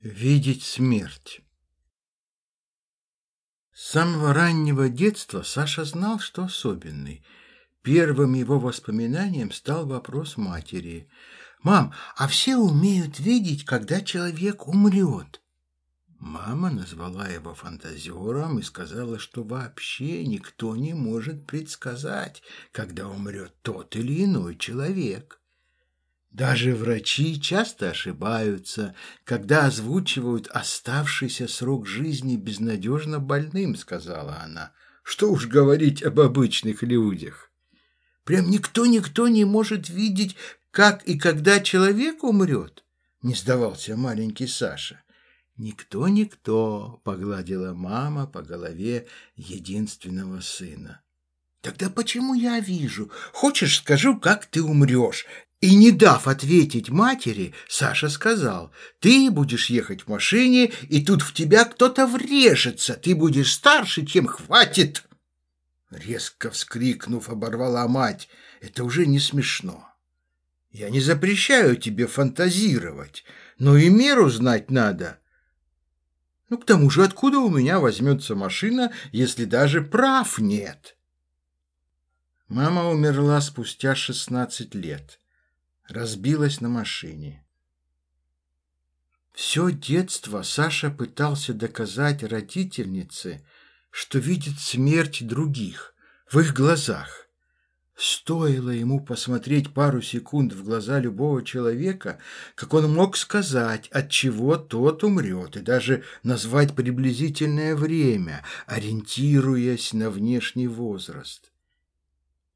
Видеть смерть. С самого раннего детства Саша знал, что особенный. Первым его воспоминанием стал вопрос матери. «Мам, а все умеют видеть, когда человек умрет?» Мама назвала его фантазером и сказала, что вообще никто не может предсказать, когда умрет тот или иной человек. Даже врачи часто ошибаются, когда озвучивают оставшийся срок жизни безнадежно больным, сказала она. Что уж говорить об обычных людях. Прям никто-никто не может видеть, как и когда человек умрет, не сдавался маленький Саша. «Никто-никто», — погладила мама по голове единственного сына. «Тогда почему я вижу? Хочешь, скажу, как ты умрешь? И не дав ответить матери, Саша сказал, «Ты будешь ехать в машине, и тут в тебя кто-то врежется, ты будешь старше, чем хватит!» Резко вскрикнув, оборвала мать, «Это уже не смешно. Я не запрещаю тебе фантазировать, но и меру знать надо. Ну, к тому же, откуда у меня возьмется машина, если даже прав нет?» Мама умерла спустя шестнадцать лет разбилась на машине. Все детство Саша пытался доказать родительнице, что видит смерть других в их глазах. Стоило ему посмотреть пару секунд в глаза любого человека, как он мог сказать, от чего тот умрет, и даже назвать приблизительное время, ориентируясь на внешний возраст.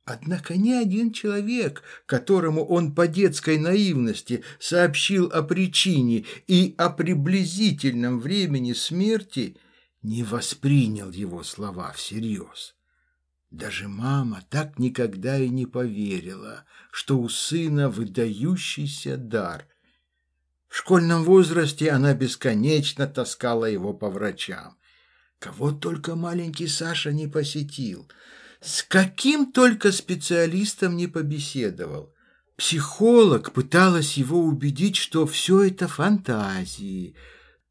Однако ни один человек, которому он по детской наивности сообщил о причине и о приблизительном времени смерти, не воспринял его слова всерьез. Даже мама так никогда и не поверила, что у сына выдающийся дар. В школьном возрасте она бесконечно таскала его по врачам. Кого только маленький Саша не посетил – с каким только специалистом не побеседовал. Психолог пыталась его убедить, что все это фантазии.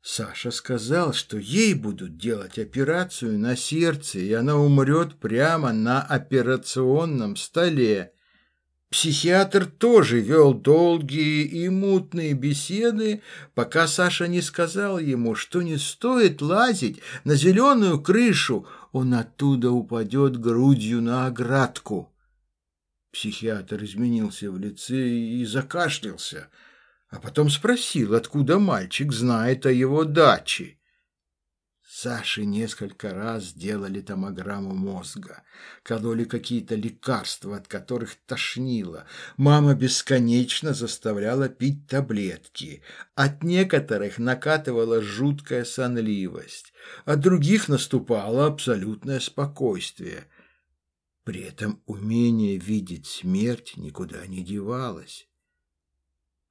Саша сказал, что ей будут делать операцию на сердце, и она умрет прямо на операционном столе. Психиатр тоже вел долгие и мутные беседы, пока Саша не сказал ему, что не стоит лазить на зеленую крышу, он оттуда упадет грудью на оградку. Психиатр изменился в лице и закашлялся, а потом спросил, откуда мальчик знает о его даче. Саше несколько раз делали томограмму мозга, кололи какие-то лекарства, от которых тошнило. Мама бесконечно заставляла пить таблетки. От некоторых накатывала жуткая сонливость, от других наступало абсолютное спокойствие. При этом умение видеть смерть никуда не девалось.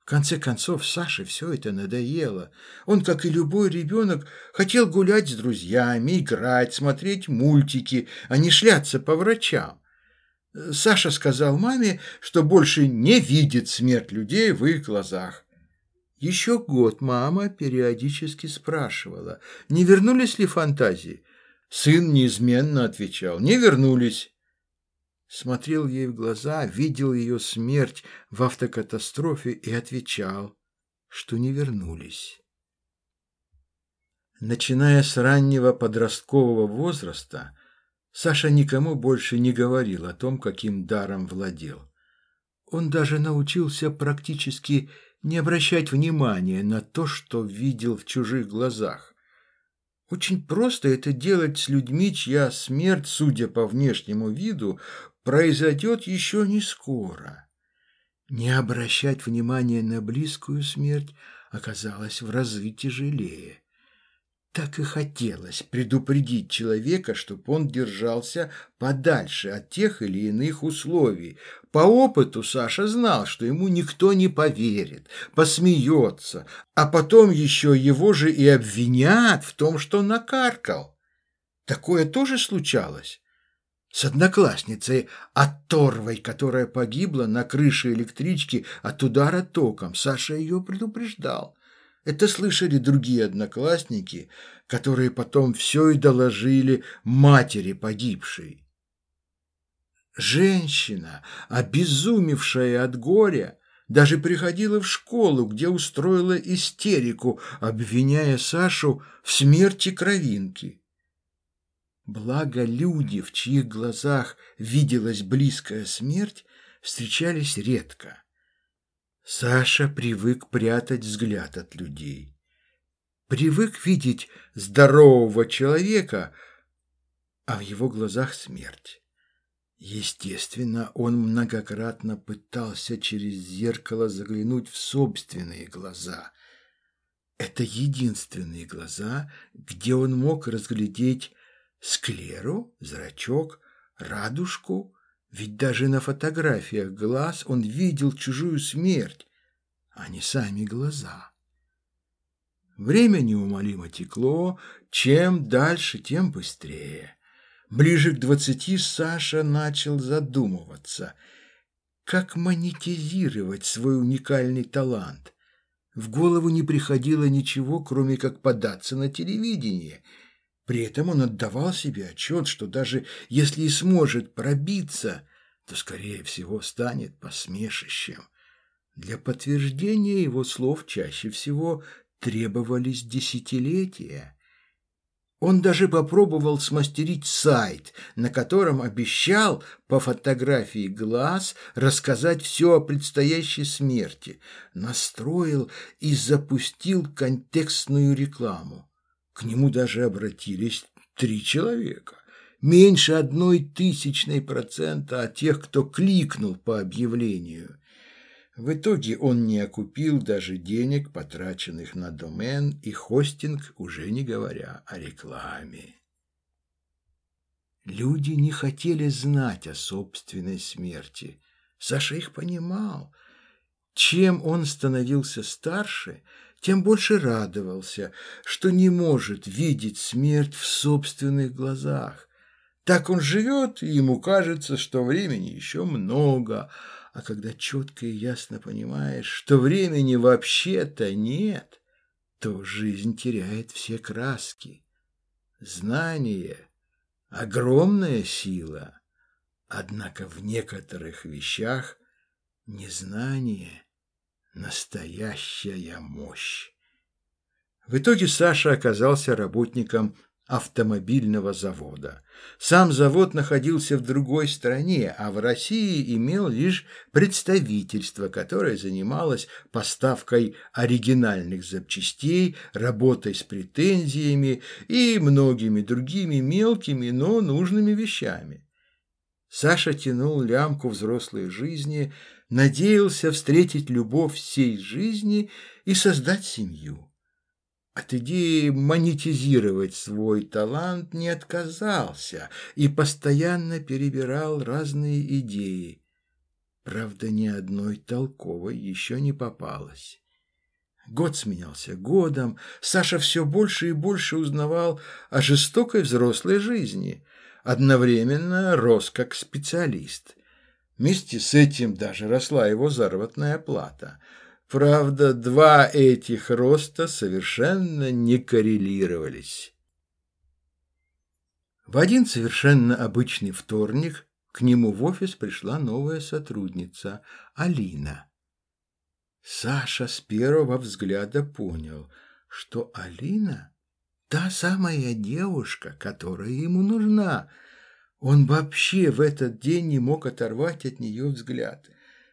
В конце концов, Саше все это надоело. Он, как и любой ребенок, хотел гулять с друзьями, играть, смотреть мультики, а не шляться по врачам. Саша сказал маме, что больше не видит смерть людей в их глазах. Еще год мама периодически спрашивала, не вернулись ли фантазии. Сын неизменно отвечал, не вернулись смотрел ей в глаза, видел ее смерть в автокатастрофе и отвечал, что не вернулись. Начиная с раннего подросткового возраста, Саша никому больше не говорил о том, каким даром владел. Он даже научился практически не обращать внимания на то, что видел в чужих глазах. Очень просто это делать с людьми, чья смерть, судя по внешнему виду, произойдет еще не скоро. Не обращать внимания на близкую смерть оказалось в разы тяжелее. Так и хотелось предупредить человека, чтобы он держался подальше от тех или иных условий. По опыту Саша знал, что ему никто не поверит, посмеется, а потом еще его же и обвинят в том, что накаркал. Такое тоже случалось с одноклассницей Атторвой, которая погибла на крыше электрички от удара током. Саша ее предупреждал. Это слышали другие одноклассники, которые потом все и доложили матери погибшей. Женщина, обезумевшая от горя, даже приходила в школу, где устроила истерику, обвиняя Сашу в смерти кровинки. Благо люди, в чьих глазах виделась близкая смерть, встречались редко. Саша привык прятать взгляд от людей. Привык видеть здорового человека, а в его глазах смерть. Естественно, он многократно пытался через зеркало заглянуть в собственные глаза. Это единственные глаза, где он мог разглядеть склеру, зрачок, радужку, ведь даже на фотографиях глаз он видел чужую смерть, а не сами глаза. Время неумолимо текло, чем дальше, тем быстрее. Ближе к двадцати Саша начал задумываться, как монетизировать свой уникальный талант. В голову не приходило ничего, кроме как податься на телевидение – при этом он отдавал себе отчет, что даже если и сможет пробиться, то, скорее всего, станет посмешищем. Для подтверждения его слов чаще всего требовались десятилетия. Он даже попробовал смастерить сайт, на котором обещал по фотографии глаз рассказать все о предстоящей смерти, настроил и запустил контекстную рекламу. К нему даже обратились три человека. Меньше одной тысячной процента от тех, кто кликнул по объявлению. В итоге он не окупил даже денег, потраченных на домен и хостинг, уже не говоря о рекламе. Люди не хотели знать о собственной смерти. Саша их понимал. Чем он становился старше, тем больше радовался, что не может видеть смерть в собственных глазах. Так он живет, и ему кажется, что времени еще много, а когда четко и ясно понимаешь, что времени вообще-то нет, то жизнь теряет все краски. Знание – огромная сила, однако в некоторых вещах незнание – Настоящая мощь. В итоге Саша оказался работником автомобильного завода. Сам завод находился в другой стране, а в России имел лишь представительство, которое занималось поставкой оригинальных запчастей, работой с претензиями и многими другими мелкими, но нужными вещами. Саша тянул лямку взрослой жизни, надеялся встретить любовь всей жизни и создать семью. От идеи монетизировать свой талант не отказался и постоянно перебирал разные идеи. Правда, ни одной толковой еще не попалось. Год сменялся годом, Саша все больше и больше узнавал о жестокой взрослой жизни, одновременно рос как специалист – Вместе с этим даже росла его заработная плата. Правда, два этих роста совершенно не коррелировались. В один совершенно обычный вторник к нему в офис пришла новая сотрудница Алина. Саша с первого взгляда понял, что Алина – та самая девушка, которая ему нужна – он вообще в этот день не мог оторвать от нее взгляд.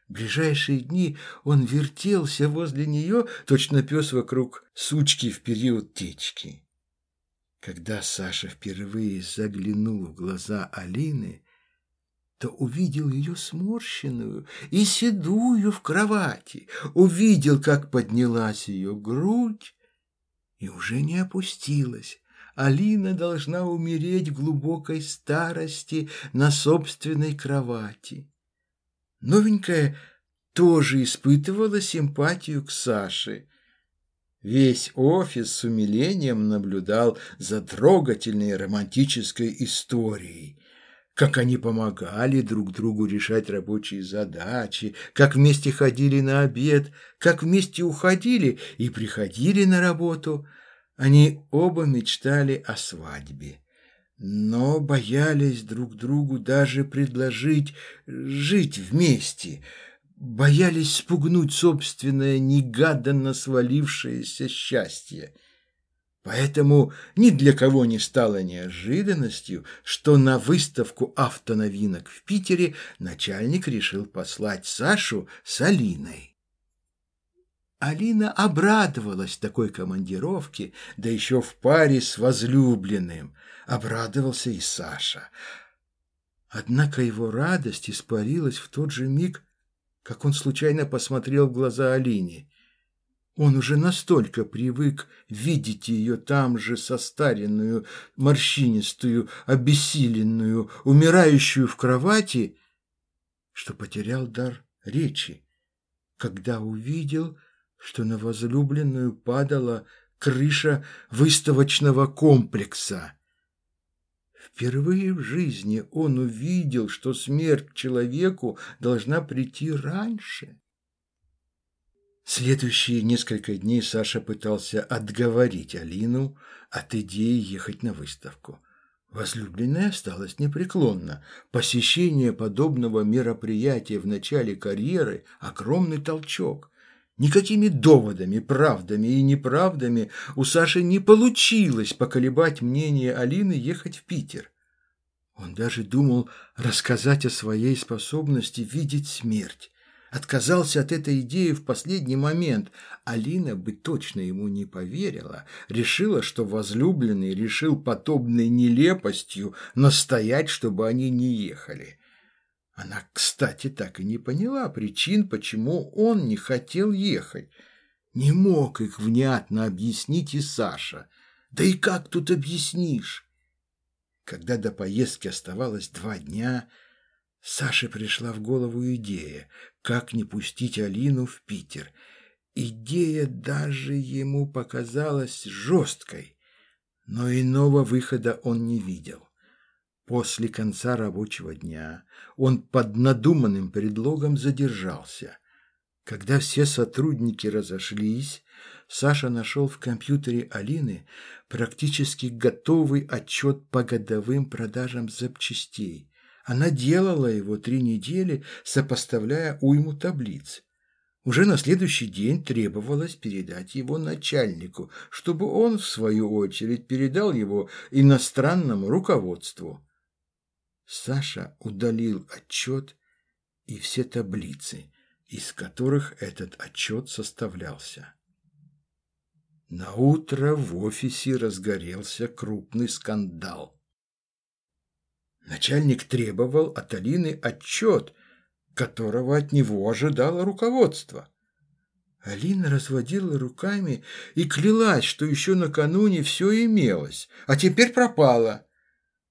В ближайшие дни он вертелся возле нее, точно пес вокруг сучки в период течки. Когда Саша впервые заглянул в глаза Алины, то увидел ее сморщенную и седую в кровати, увидел, как поднялась ее грудь и уже не опустилась, Алина должна умереть в глубокой старости на собственной кровати. Новенькая тоже испытывала симпатию к Саше. Весь офис с умилением наблюдал за трогательной романтической историей. как они помогали друг другу решать рабочие задачи, как вместе ходили на обед, как вместе уходили и приходили на работу. Они оба мечтали о свадьбе, но боялись друг другу даже предложить жить вместе, боялись спугнуть собственное негаданно свалившееся счастье. Поэтому ни для кого не стало неожиданностью, что на выставку автоновинок в Питере начальник решил послать Сашу с Алиной. Алина обрадовалась такой командировке, да еще в паре с возлюбленным. Обрадовался и Саша. Однако его радость испарилась в тот же миг, как он случайно посмотрел в глаза Алине. Он уже настолько привык видеть ее там же состаренную, морщинистую, обессиленную, умирающую в кровати, что потерял дар речи, когда увидел, что на возлюбленную падала крыша выставочного комплекса. Впервые в жизни он увидел, что смерть человеку должна прийти раньше. Следующие несколько дней Саша пытался отговорить Алину от идеи ехать на выставку. Возлюбленная осталась непреклонна. Посещение подобного мероприятия в начале карьеры – огромный толчок. Никакими доводами, правдами и неправдами у Саши не получилось поколебать мнение Алины ехать в Питер. Он даже думал рассказать о своей способности видеть смерть отказался от этой идеи в последний момент. Алина бы точно ему не поверила, решила, что возлюбленный решил подобной нелепостью настоять, чтобы они не ехали. Она, кстати, так и не поняла причин, почему он не хотел ехать. Не мог их внятно объяснить и Саша. Да и как тут объяснишь? Когда до поездки оставалось два дня, Саше пришла в голову идея, как не пустить Алину в Питер. Идея даже ему показалась жесткой, но иного выхода он не видел. После конца рабочего дня он под надуманным предлогом задержался. Когда все сотрудники разошлись, Саша нашел в компьютере Алины практически готовый отчет по годовым продажам запчастей. Она делала его три недели, сопоставляя уйму таблиц. Уже на следующий день требовалось передать его начальнику, чтобы он, в свою очередь, передал его иностранному руководству. Саша удалил отчет и все таблицы, из которых этот отчет составлялся. На утро в офисе разгорелся крупный скандал. Начальник требовал от Алины отчет, которого от него ожидало руководство. Алина разводила руками и клялась, что еще накануне все имелось, а теперь пропало.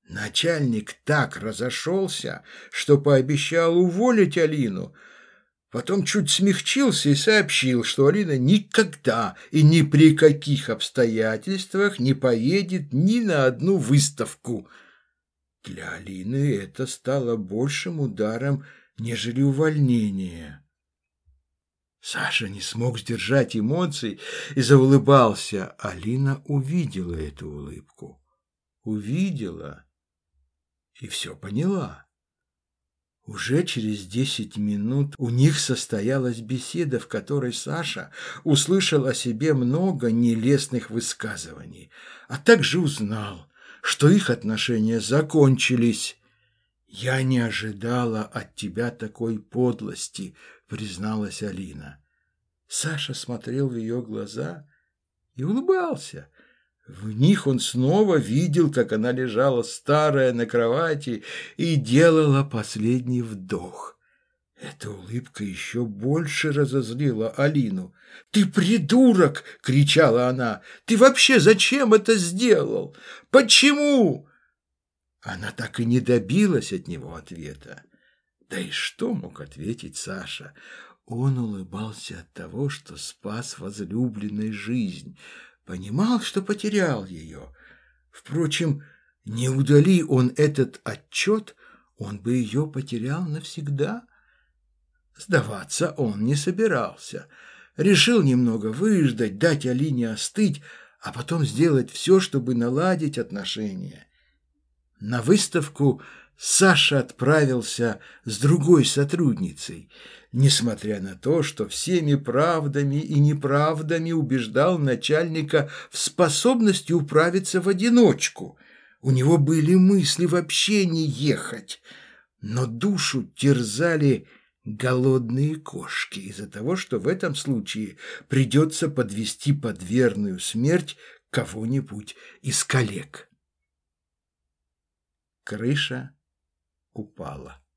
Начальник так разошелся, что пообещал уволить Алину, потом чуть смягчился и сообщил, что Алина никогда и ни при каких обстоятельствах не поедет ни на одну выставку – для Алины это стало большим ударом, нежели увольнение. Саша не смог сдержать эмоций и заулыбался. Алина увидела эту улыбку. Увидела и все поняла. Уже через десять минут у них состоялась беседа, в которой Саша услышал о себе много нелестных высказываний, а также узнал, что их отношения закончились. «Я не ожидала от тебя такой подлости», — призналась Алина. Саша смотрел в ее глаза и улыбался. В них он снова видел, как она лежала старая на кровати и делала последний вдох. Эта улыбка еще больше разозлила Алину. «Ты придурок!» — кричала она. «Ты вообще зачем это сделал? Почему?» Она так и не добилась от него ответа. Да и что мог ответить Саша? Он улыбался от того, что спас возлюбленной жизнь. Понимал, что потерял ее. Впрочем, не удали он этот отчет, он бы ее потерял навсегда. Сдаваться он не собирался. Решил немного выждать, дать Алине остыть, а потом сделать все, чтобы наладить отношения. На выставку Саша отправился с другой сотрудницей, несмотря на то, что всеми правдами и неправдами убеждал начальника в способности управиться в одиночку. У него были мысли вообще не ехать, но душу терзали голодные кошки из-за того, что в этом случае придется подвести под верную смерть кого-нибудь из коллег. Крыша ocupá-la.